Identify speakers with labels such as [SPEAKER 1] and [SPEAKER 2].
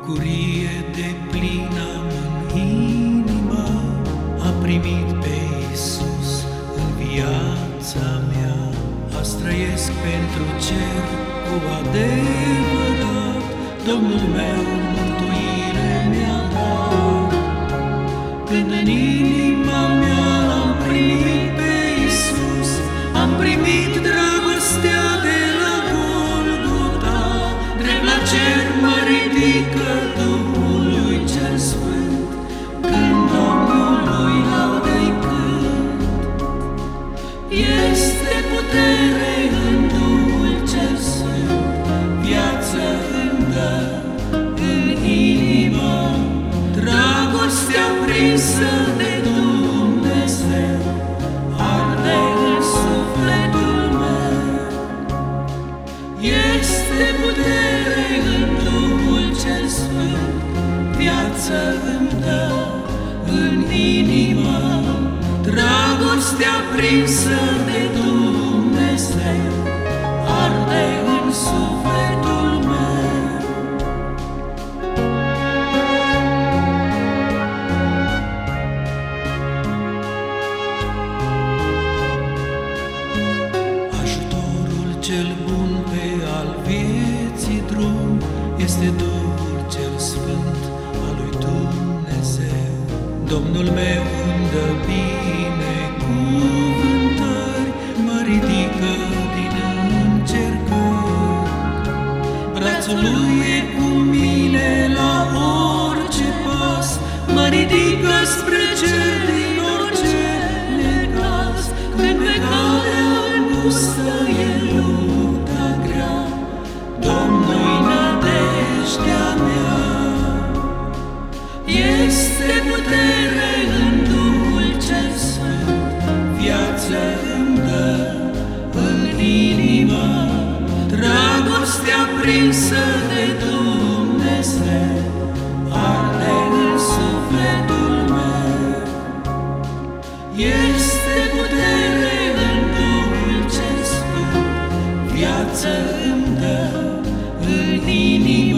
[SPEAKER 1] bucurie de plină în inimă am primit pe Iisus în viața mea. Azi trăiesc pentru cer cu adevărat, Domnul meu mântuire mi-a dat. Când în inima mea am primit pe Iisus, am primit drag. Viață îmi dă în inimă. Dragostea prinsă de cel bun pe al vieții drum Este Duhul cel Sfânt al lui Dumnezeu. Domnul meu îmi dă binecuvântări Mă ridică din încercări. Brațul lui e cu Este putere în Duhul ce viață îmi dă în inimă.